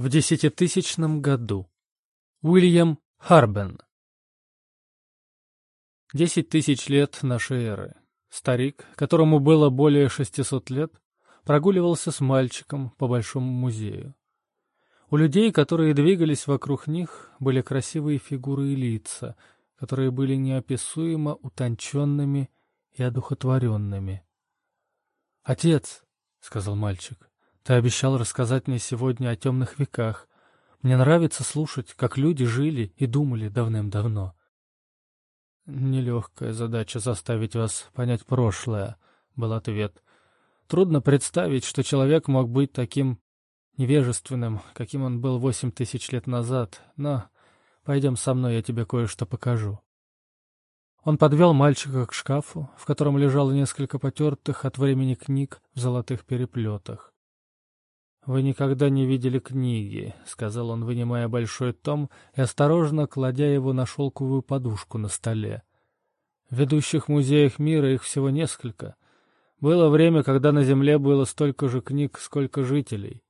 В десятитысячном году. Уильям Харбен. Десять тысяч лет нашей эры. Старик, которому было более шестисот лет, прогуливался с мальчиком по Большому музею. У людей, которые двигались вокруг них, были красивые фигуры и лица, которые были неописуемо утонченными и одухотворенными. «Отец», — сказал мальчик, ты обещал рассказать мне сегодня о темных веках. Мне нравится слушать, как люди жили и думали давным-давно. Нелегкая задача заставить вас понять прошлое, — был ответ. Трудно представить, что человек мог быть таким невежественным, каким он был восемь тысяч лет назад, но пойдем со мной, я тебе кое-что покажу. Он подвел мальчика к шкафу, в котором лежало несколько потертых от времени книг в золотых переплетах. «Вы никогда не видели книги», — сказал он, вынимая большой том и осторожно кладя его на шелковую подушку на столе. В ведущих музеях мира их всего несколько. Было время, когда на Земле было столько же книг, сколько жителей.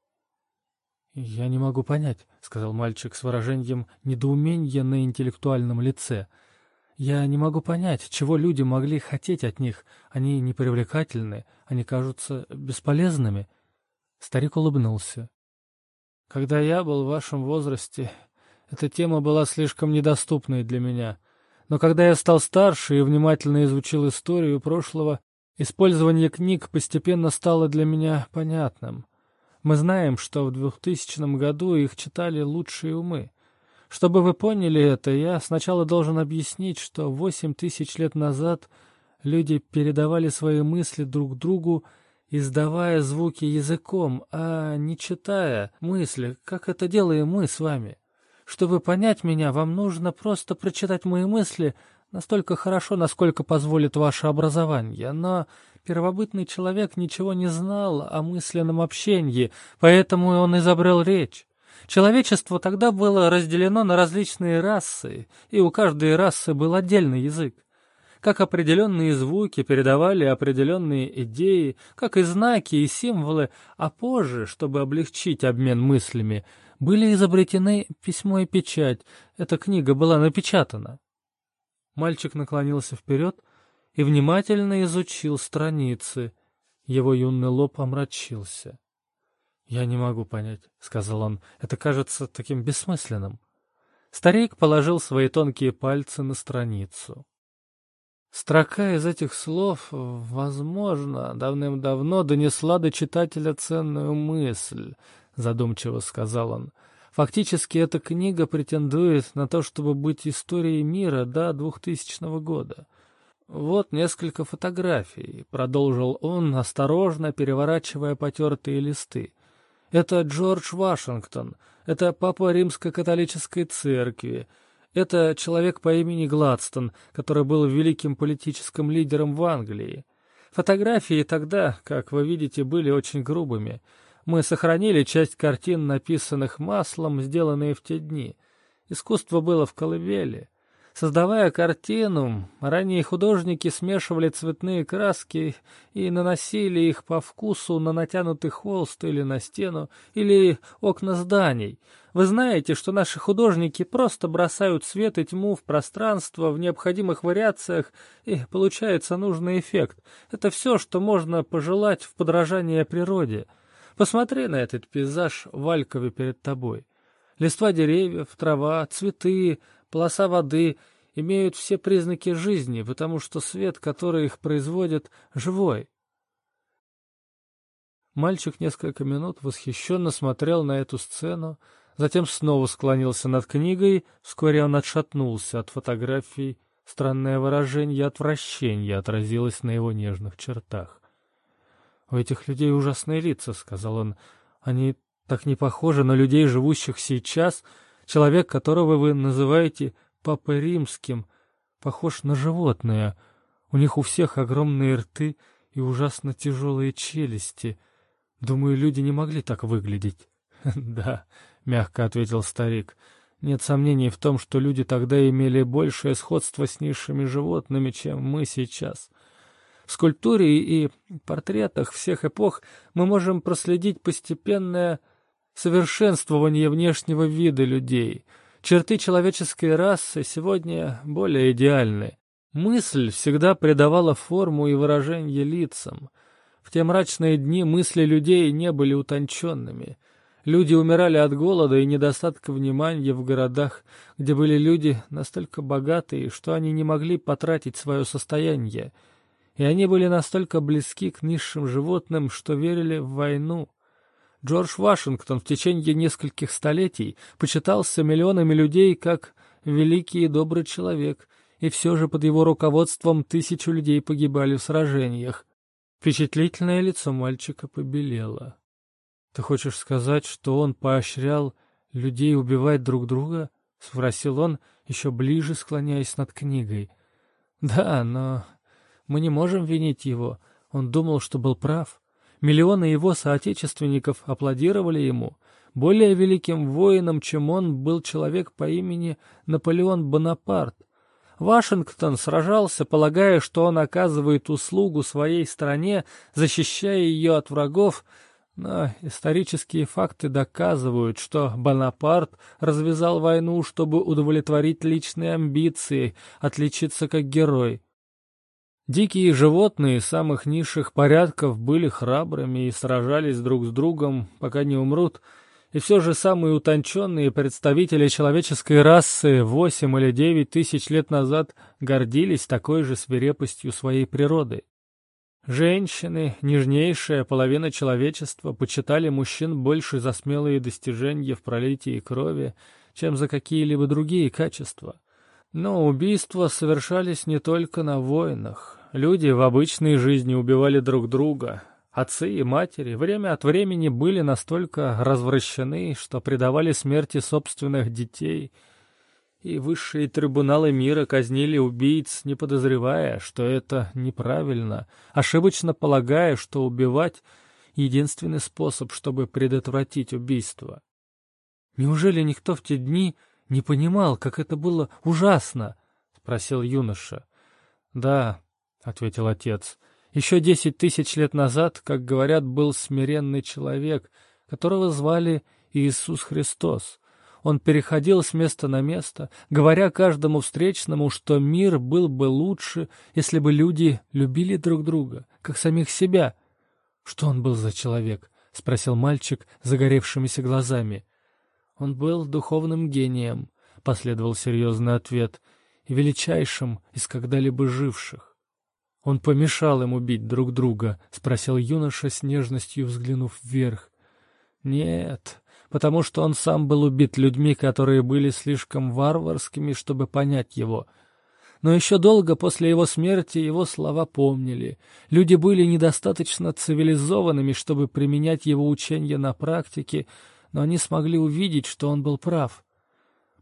«Я не могу понять», — сказал мальчик с выражением недоумения на интеллектуальном лице. «Я не могу понять, чего люди могли хотеть от них. Они непривлекательны, они кажутся бесполезными». Старик улыбнулся. «Когда я был в вашем возрасте, эта тема была слишком недоступной для меня. Но когда я стал старше и внимательно изучил историю прошлого, использование книг постепенно стало для меня понятным. Мы знаем, что в 2000 году их читали лучшие умы. Чтобы вы поняли это, я сначала должен объяснить, что восемь тысяч лет назад люди передавали свои мысли друг другу издавая звуки языком, а не читая мысли, как это делаем мы с вами. Чтобы понять меня, вам нужно просто прочитать мои мысли настолько хорошо, насколько позволит ваше образование. Но первобытный человек ничего не знал о мысленном общении, поэтому он изобрел речь. Человечество тогда было разделено на различные расы, и у каждой расы был отдельный язык как определенные звуки передавали определенные идеи, как и знаки и символы, а позже, чтобы облегчить обмен мыслями, были изобретены письмо и печать. Эта книга была напечатана. Мальчик наклонился вперед и внимательно изучил страницы. Его юный лоб омрачился. «Я не могу понять», — сказал он, — «это кажется таким бессмысленным». Старик положил свои тонкие пальцы на страницу. Строка из этих слов, возможно, давным-давно донесла до читателя ценную мысль, задумчиво сказал он. Фактически эта книга претендует на то, чтобы быть историей мира до 2000 года. Вот несколько фотографий, продолжил он, осторожно переворачивая потертые листы. Это Джордж Вашингтон, это папа римско-католической церкви, это человек по имени Гладстон, который был великим политическим лидером в Англии. Фотографии тогда, как вы видите, были очень грубыми. Мы сохранили часть картин, написанных маслом, сделанные в те дни. Искусство было в колыбели. Создавая картину, ранние художники смешивали цветные краски и наносили их по вкусу на натянутый холст или на стену, или окна зданий. Вы знаете, что наши художники просто бросают свет и тьму в пространство в необходимых вариациях, и получается нужный эффект. Это все, что можно пожелать в подражании природе. Посмотри на этот пейзаж в Алькове перед тобой. Листва деревьев, трава, цветы, полоса воды имеют все признаки жизни, потому что свет, который их производит, живой. Мальчик несколько минут восхищенно смотрел на эту сцену, затем снова склонился над книгой, вскоре он отшатнулся от фотографий, странное выражение отвращения отразилось на его нежных чертах. «У этих людей ужасные лица», — сказал он, — «они так не похожи на людей, живущих сейчас, человек, которого вы называете Папой Римским, похож на животное. У них у всех огромные рты и ужасно тяжелые челюсти. Думаю, люди не могли так выглядеть. — Да, — мягко ответил старик, — нет сомнений в том, что люди тогда имели большее сходство с низшими животными, чем мы сейчас. В скульптуре и портретах всех эпох мы можем проследить постепенное совершенствование внешнего вида людей. Черты человеческой расы сегодня более идеальны. Мысль всегда придавала форму и выражение лицам. В те мрачные дни мысли людей не были утонченными. Люди умирали от голода и недостатка внимания в городах, где были люди настолько богатые, что они не могли потратить свое состояние. И они были настолько близки к низшим животным, что верили в войну. Джордж Вашингтон в течение нескольких столетий почитался миллионами людей как великий и добрый человек, и все же под его руководством тысячи людей погибали в сражениях. Впечатлительное лицо мальчика побелело. «Ты хочешь сказать, что он поощрял людей убивать друг друга?» — спросил он, еще ближе склоняясь над книгой. «Да, но мы не можем винить его. Он думал, что был прав. Миллионы его соотечественников аплодировали ему. Более великим воином, чем он, был человек по имени Наполеон Бонапарт. Вашингтон сражался, полагая, что он оказывает услугу своей стране, защищая ее от врагов, но исторические факты доказывают, что Бонапарт развязал войну, чтобы удовлетворить личные амбиции, отличиться как герой. Дикие животные самых низших порядков были храбрыми и сражались друг с другом, пока не умрут, и все же самые утонченные представители человеческой расы восемь или девять тысяч лет назад гордились такой же свирепостью своей природы. Женщины, нежнейшая половина человечества, почитали мужчин больше за смелые достижения в пролитии крови, чем за какие-либо другие качества. Но убийства совершались не только на войнах. Люди в обычной жизни убивали друг друга. Отцы и матери время от времени были настолько развращены, что предавали смерти собственных детей. И высшие трибуналы мира казнили убийц, не подозревая, что это неправильно, ошибочно полагая, что убивать — единственный способ, чтобы предотвратить убийство. Неужели никто в те дни не понимал, как это было ужасно? — спросил юноша. — Да, — ответил отец. «Еще десять тысяч лет назад, как говорят, был смиренный человек, которого звали Иисус Христос. Он переходил с места на место, говоря каждому встречному, что мир был бы лучше, если бы люди любили друг друга, как самих себя. «Что он был за человек?» — спросил мальчик загоревшимися глазами. «Он был духовным гением», — последовал серьезный ответ, — «и величайшим из когда-либо живших. «Он помешал им убить друг друга?» — спросил юноша с нежностью, взглянув вверх. «Нет, потому что он сам был убит людьми, которые были слишком варварскими, чтобы понять его. Но еще долго после его смерти его слова помнили. Люди были недостаточно цивилизованными, чтобы применять его учения на практике, но они смогли увидеть, что он был прав.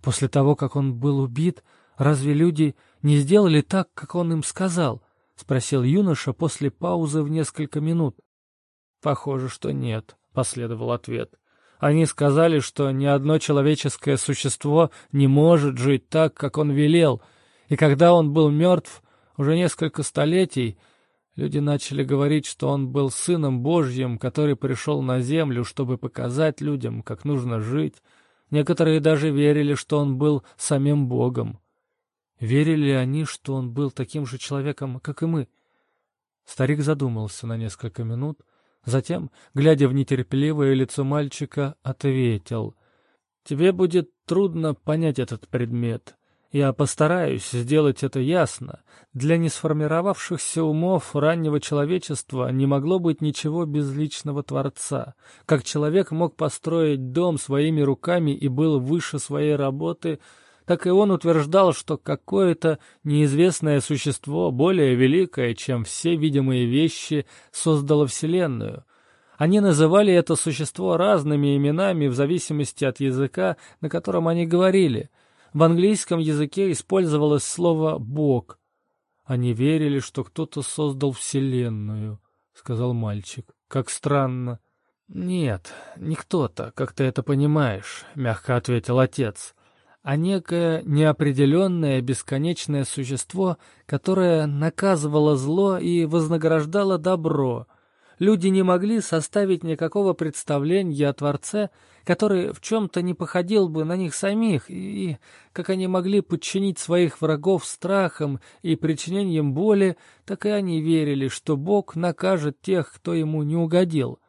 После того, как он был убит, разве люди не сделали так, как он им сказал?» — спросил юноша после паузы в несколько минут. «Похоже, что нет», — последовал ответ. «Они сказали, что ни одно человеческое существо не может жить так, как он велел, и когда он был мертв уже несколько столетий, люди начали говорить, что он был сыном Божьим, который пришел на землю, чтобы показать людям, как нужно жить. Некоторые даже верили, что он был самим Богом. Верили ли они, что он был таким же человеком, как и мы? Старик задумался на несколько минут, затем, глядя в нетерпеливое лицо мальчика, ответил. «Тебе будет трудно понять этот предмет. Я постараюсь сделать это ясно. Для несформировавшихся умов раннего человечества не могло быть ничего без личного Творца. Как человек мог построить дом своими руками и был выше своей работы — так и он утверждал, что какое-то неизвестное существо, более великое, чем все видимые вещи, создало Вселенную. Они называли это существо разными именами в зависимости от языка, на котором они говорили. В английском языке использовалось слово «бог». Они верили, что кто-то создал Вселенную, — сказал мальчик. Как странно. — Нет, не кто-то, как ты это понимаешь, — мягко ответил отец а некое неопределенное бесконечное существо, которое наказывало зло и вознаграждало добро. Люди не могли составить никакого представления о Творце, который в чем-то не походил бы на них самих, и, как они могли подчинить своих врагов страхом и причинением боли, так и они верили, что Бог накажет тех, кто ему не угодил.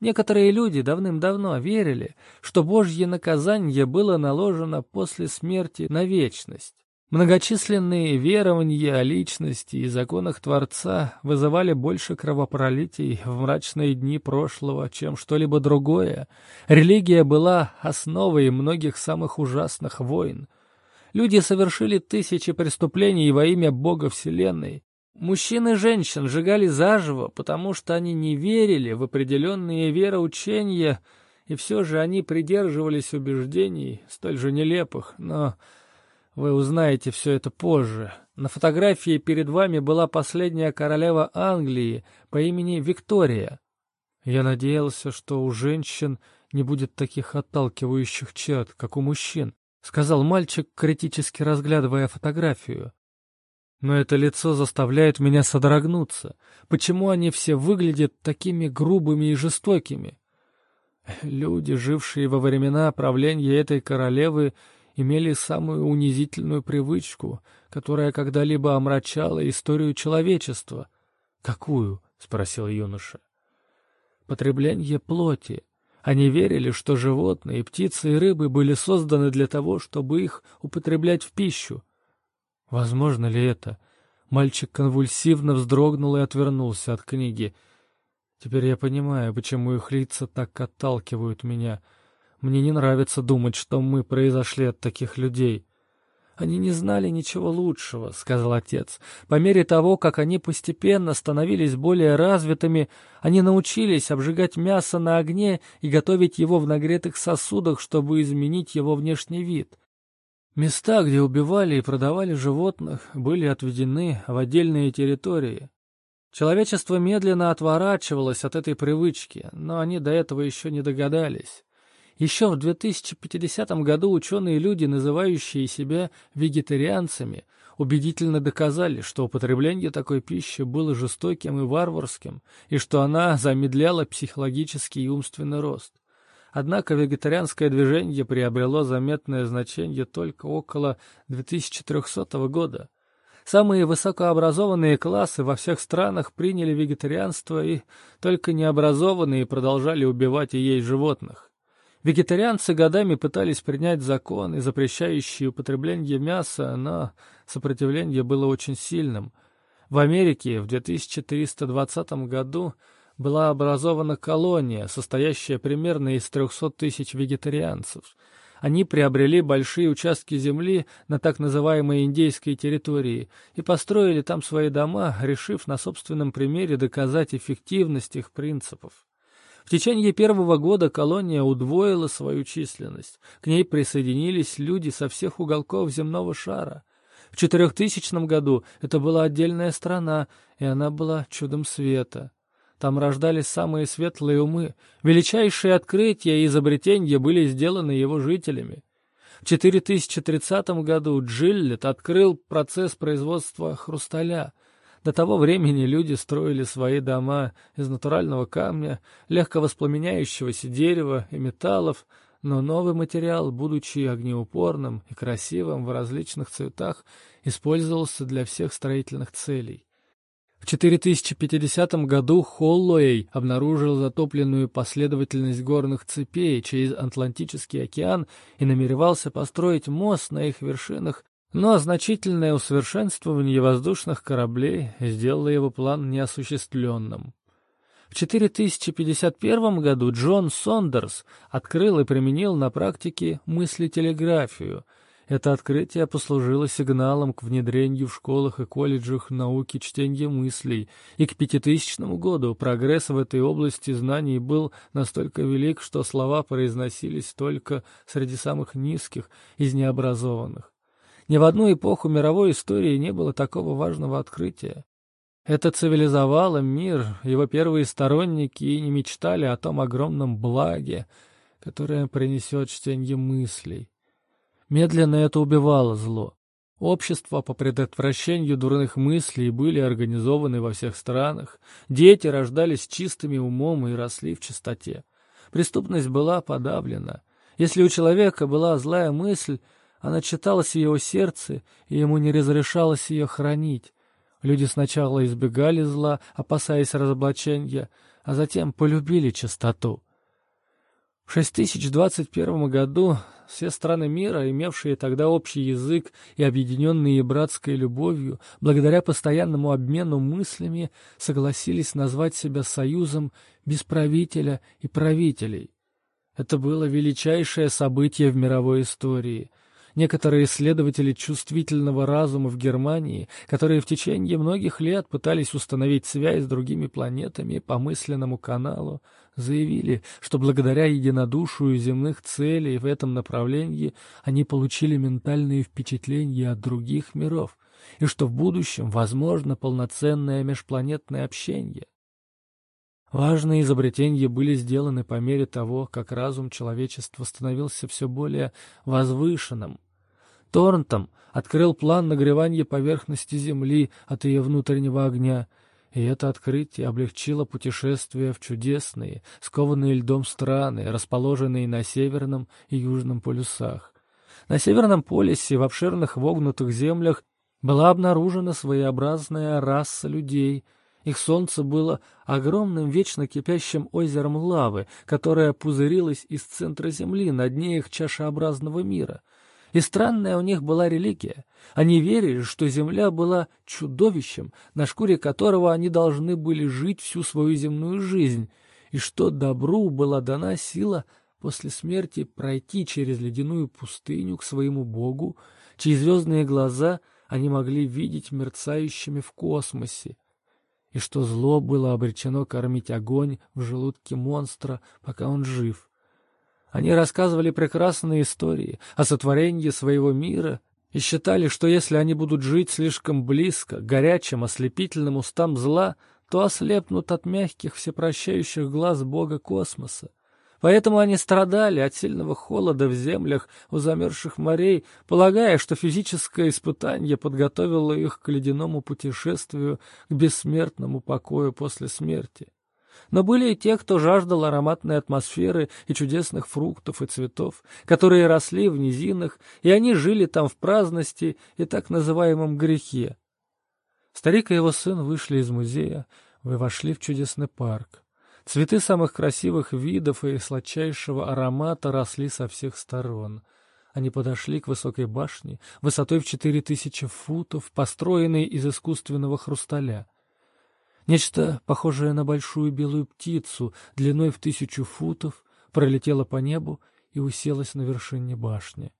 Некоторые люди давным-давно верили, что Божье наказание было наложено после смерти на вечность. Многочисленные верования о личности и законах Творца вызывали больше кровопролитий в мрачные дни прошлого, чем что-либо другое. Религия была основой многих самых ужасных войн. Люди совершили тысячи преступлений во имя Бога Вселенной. Мужчин и женщин сжигали заживо, потому что они не верили в определенные вероучения, и все же они придерживались убеждений, столь же нелепых, но вы узнаете все это позже. На фотографии перед вами была последняя королева Англии по имени Виктория. Я надеялся, что у женщин не будет таких отталкивающих черт, как у мужчин, сказал мальчик, критически разглядывая фотографию. Но это лицо заставляет меня содрогнуться. Почему они все выглядят такими грубыми и жестокими? Люди, жившие во времена правления этой королевы, имели самую унизительную привычку, которая когда-либо омрачала историю человечества. «Какую?» — спросил юноша. «Потребление плоти. Они верили, что животные, птицы и рыбы были созданы для того, чтобы их употреблять в пищу. Возможно ли это?» Мальчик конвульсивно вздрогнул и отвернулся от книги. «Теперь я понимаю, почему их лица так отталкивают меня». Мне не нравится думать, что мы произошли от таких людей. Они не знали ничего лучшего, — сказал отец. По мере того, как они постепенно становились более развитыми, они научились обжигать мясо на огне и готовить его в нагретых сосудах, чтобы изменить его внешний вид. Места, где убивали и продавали животных, были отведены в отдельные территории. Человечество медленно отворачивалось от этой привычки, но они до этого еще не догадались. Еще в 2050 году ученые люди, называющие себя вегетарианцами, убедительно доказали, что употребление такой пищи было жестоким и варварским, и что она замедляла психологический и умственный рост. Однако вегетарианское движение приобрело заметное значение только около 2300 года. Самые высокообразованные классы во всех странах приняли вегетарианство, и только необразованные продолжали убивать и есть животных. Вегетарианцы годами пытались принять законы, запрещающие употребление мяса, но сопротивление было очень сильным. В Америке в 2320 году была образована колония, состоящая примерно из 300 тысяч вегетарианцев. Они приобрели большие участки земли на так называемой индейской территории и построили там свои дома, решив на собственном примере доказать эффективность их принципов. В течение первого года колония удвоила свою численность. К ней присоединились люди со всех уголков земного шара. В 4000 году это была отдельная страна, и она была чудом света. Там рождались самые светлые умы. Величайшие открытия и изобретения были сделаны его жителями. В 4030 году Джиллет открыл процесс производства хрусталя — до того времени люди строили свои дома из натурального камня, легко воспламеняющегося дерева и металлов, но новый материал, будучи огнеупорным и красивым в различных цветах, использовался для всех строительных целей. В 4050 году Холлоэй обнаружил затопленную последовательность горных цепей через Атлантический океан и намеревался построить мост на их вершинах но значительное усовершенствование воздушных кораблей сделало его план неосуществленным. В 4051 году Джон Сондерс открыл и применил на практике мыслетелеграфию. Это открытие послужило сигналом к внедрению в школах и колледжах науки чтения мыслей, и к 5000 году прогресс в этой области знаний был настолько велик, что слова произносились только среди самых низких из необразованных. Ни в одну эпоху мировой истории не было такого важного открытия. Это цивилизовало мир, его первые сторонники и не мечтали о том огромном благе, которое принесет чтение мыслей. Медленно это убивало зло. Общества по предотвращению дурных мыслей были организованы во всех странах, дети рождались чистыми умом и росли в чистоте. Преступность была подавлена. Если у человека была злая мысль, она читалась в его сердце, и ему не разрешалось ее хранить. Люди сначала избегали зла, опасаясь разоблачения, а затем полюбили чистоту. В 6021 году все страны мира, имевшие тогда общий язык и объединенные братской любовью, благодаря постоянному обмену мыслями, согласились назвать себя союзом без правителя и правителей. Это было величайшее событие в мировой истории. Некоторые исследователи чувствительного разума в Германии, которые в течение многих лет пытались установить связь с другими планетами по мысленному каналу, заявили, что благодаря единодушию земных целей в этом направлении они получили ментальные впечатления от других миров, и что в будущем возможно полноценное межпланетное общение. Важные изобретения были сделаны по мере того, как разум человечества становился все более возвышенным, Торнтом открыл план нагревания поверхности Земли от ее внутреннего огня, и это открытие облегчило путешествие в чудесные, скованные льдом страны, расположенные на северном и южном полюсах. На северном полюсе, в обширных вогнутых землях, была обнаружена своеобразная раса людей. Их солнце было огромным вечно кипящим озером лавы, которое пузырилось из центра Земли на дне их чашеобразного мира — и странная у них была религия. Они верили, что земля была чудовищем, на шкуре которого они должны были жить всю свою земную жизнь, и что добру была дана сила после смерти пройти через ледяную пустыню к своему богу, чьи звездные глаза они могли видеть мерцающими в космосе, и что зло было обречено кормить огонь в желудке монстра, пока он жив. Они рассказывали прекрасные истории о сотворении своего мира и считали, что если они будут жить слишком близко, горячим, ослепительным устам зла, то ослепнут от мягких, всепрощающих глаз Бога космоса. Поэтому они страдали от сильного холода в землях у замерзших морей, полагая, что физическое испытание подготовило их к ледяному путешествию, к бессмертному покою после смерти. Но были и те, кто жаждал ароматной атмосферы и чудесных фруктов и цветов, которые росли в низинах, и они жили там в праздности и так называемом грехе. Старик и его сын вышли из музея, вы вошли в чудесный парк. Цветы самых красивых видов и сладчайшего аромата росли со всех сторон. Они подошли к высокой башне, высотой в четыре тысячи футов, построенной из искусственного хрусталя. Нечто, похожее на большую белую птицу, длиной в тысячу футов, пролетело по небу и уселось на вершине башни.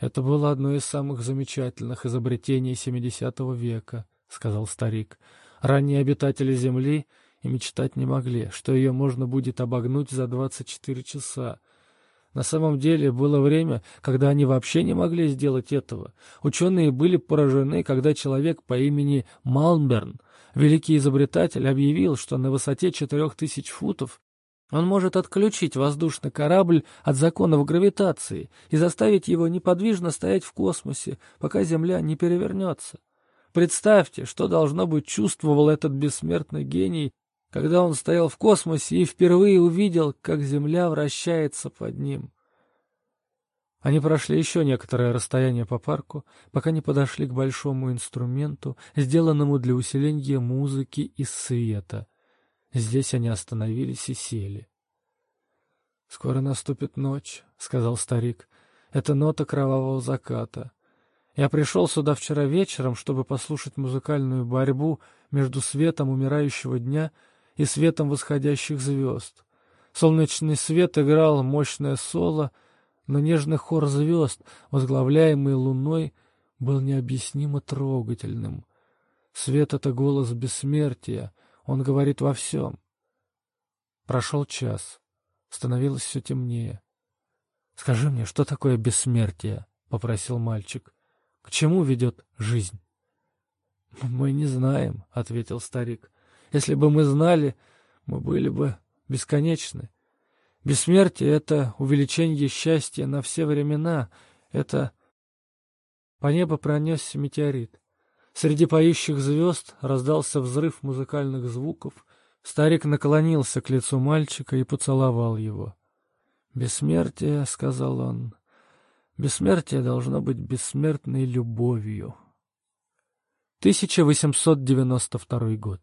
«Это было одно из самых замечательных изобретений семидесятого века», — сказал старик. «Ранние обитатели Земли и мечтать не могли, что ее можно будет обогнуть за двадцать четыре часа. На самом деле было время, когда они вообще не могли сделать этого. Ученые были поражены, когда человек по имени Малмберн — Великий изобретатель объявил, что на высоте четырех тысяч футов он может отключить воздушный корабль от законов гравитации и заставить его неподвижно стоять в космосе, пока Земля не перевернется. Представьте, что должно быть чувствовал этот бессмертный гений, когда он стоял в космосе и впервые увидел, как Земля вращается под ним. Они прошли еще некоторое расстояние по парку, пока не подошли к большому инструменту, сделанному для усиления музыки и света. Здесь они остановились и сели. «Скоро наступит ночь», — сказал старик. «Это нота кровавого заката. Я пришел сюда вчера вечером, чтобы послушать музыкальную борьбу между светом умирающего дня и светом восходящих звезд. Солнечный свет играл мощное соло — но нежный хор звезд, возглавляемый луной, был необъяснимо трогательным. Свет — это голос бессмертия, он говорит во всем. Прошел час, становилось все темнее. — Скажи мне, что такое бессмертие? — попросил мальчик. — К чему ведет жизнь? — Мы не знаем, — ответил старик. — Если бы мы знали, мы были бы бесконечны. Бессмертие — это увеличение счастья на все времена, это... По небу пронесся метеорит. Среди поющих звезд раздался взрыв музыкальных звуков. Старик наклонился к лицу мальчика и поцеловал его. «Бессмертие», — сказал он, — «бессмертие должно быть бессмертной любовью». 1892 год.